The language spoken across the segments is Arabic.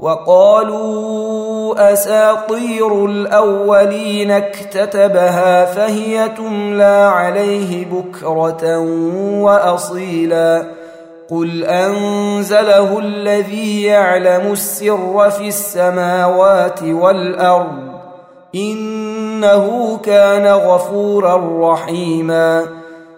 وقالوا أساطير الأولين اكتتبها فهي تملى عليه بكرة وأصيلا. قل أنزله الذي يعلم السر في السماوات والأرض إنه كان غفورا رحيما.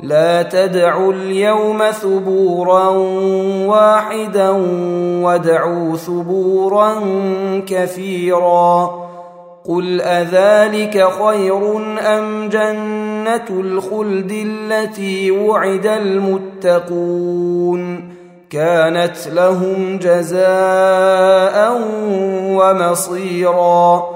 لا تدعوا اليوم ثبورا واحدا وادعوا ثبورا كثيرا قل أذلك خير أم جنة الخلد التي وعد المتقون كانت لهم جزاء ومصيرا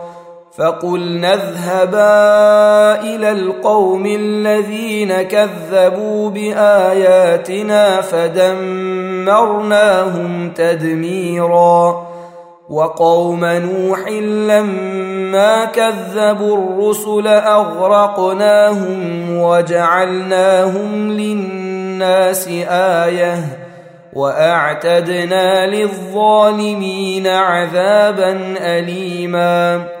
فقلنا اذهبا إلى القوم الذين كذبوا بآياتنا فدمرناهم تدميرا وقوم نوح لما كذبوا الرسل أغرقناهم وجعلناهم للناس آية وأعتدنا للظالمين عذابا أليما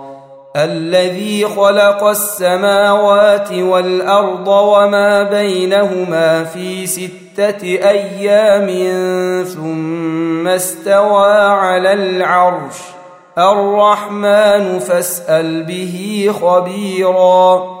الذي خلق السماوات والأرض وما بينهما في ستة أيام ثم استوى على العرش. الرحمن فاسأل به خبيرا.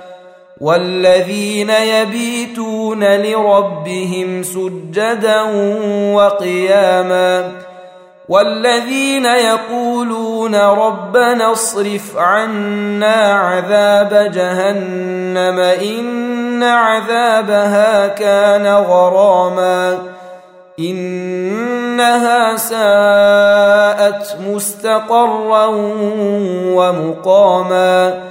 والذين يبيتون لربهم سجدا وقياما والذين يقولون ربنا اصرف عنا عذاب جهنم إن عذابها كان غراما إنها ساءت مستقرا ومقاما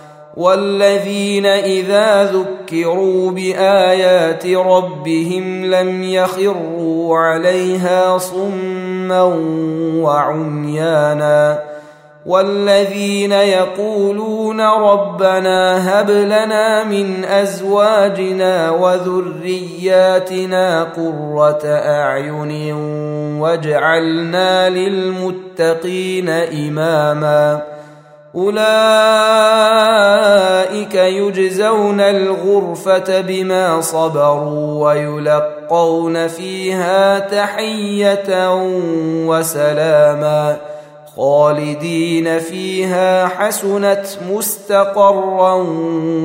والذين اذا ذكروا بايات ربهم لم يخروا عليها صما وعميانا والذين يقولون ربنا هب لنا من ازواجنا وذرياتنا قره اعين واجعلنا للمتقين اماما اولئك يجزون الغرفة بما صبروا ويلقون فيها تحية وسلاما خالدين فيها حسنت مستقرا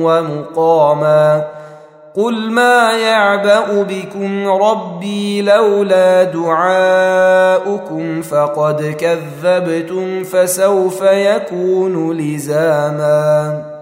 ومقاما قل ما يعبأ بكم ربي لولا دعاؤكم فقد كذبتم فسوف يكون لزاما